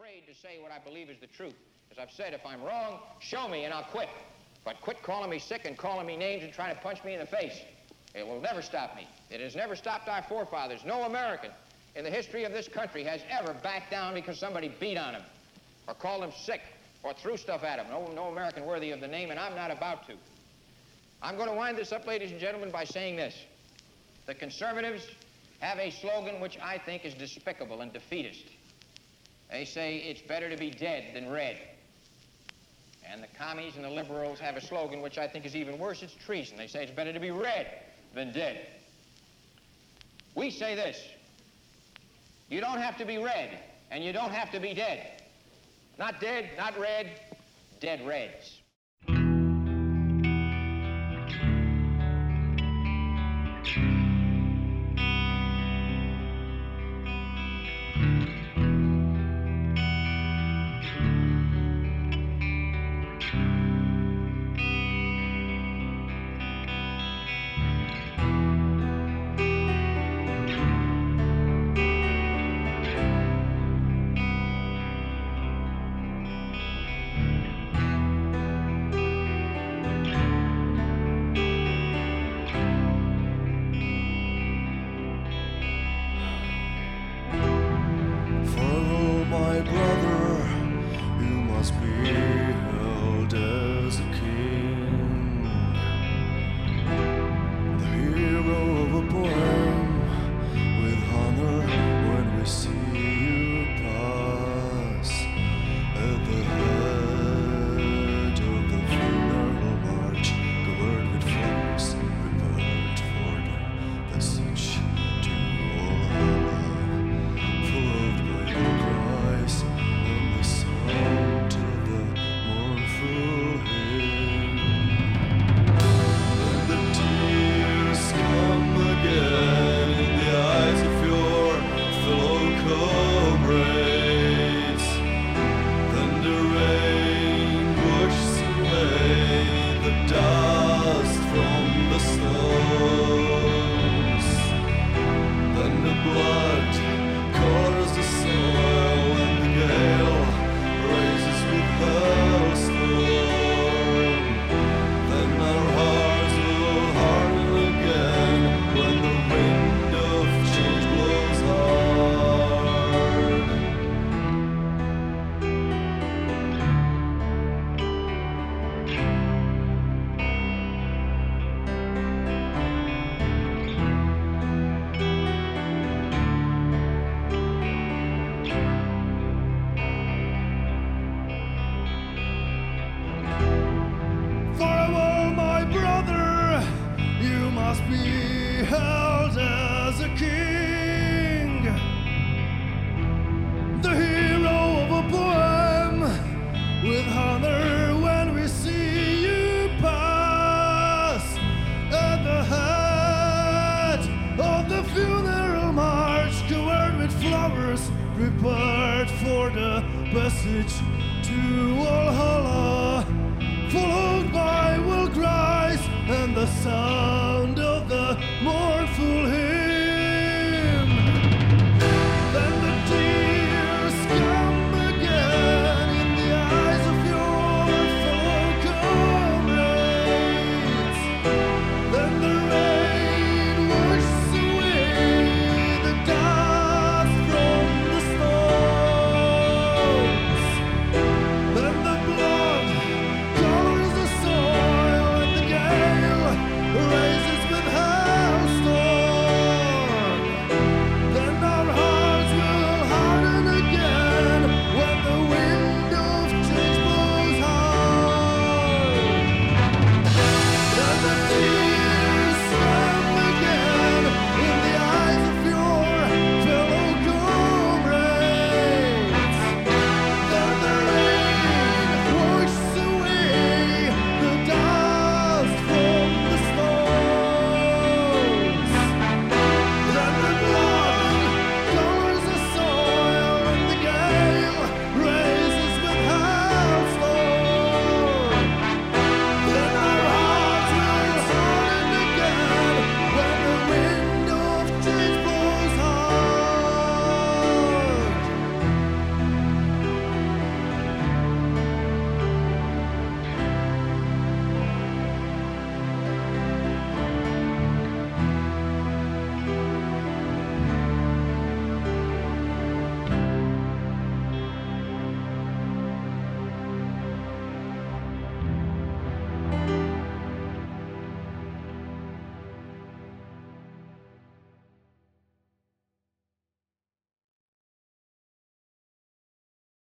afraid to say what I believe is the truth. As I've said, if I'm wrong, show me and I'll quit. But quit calling me sick and calling me names and trying to punch me in the face. It will never stop me. It has never stopped our forefathers. No American in the history of this country has ever backed down because somebody beat on him or called him sick or threw stuff at him. No, no American worthy of the name, and I'm not about to. I'm going to wind this up, ladies and gentlemen, by saying this. The conservatives have a slogan which I think is despicable and defeatist. They say it's better to be dead than red. And the commies and the liberals have a slogan which I think is even worse. It's treason. They say it's better to be red than dead. We say this. You don't have to be red, and you don't have to be dead. Not dead, not red, dead reds. Follow prepared for the passage to Valhalla. Followed by will cries and the sound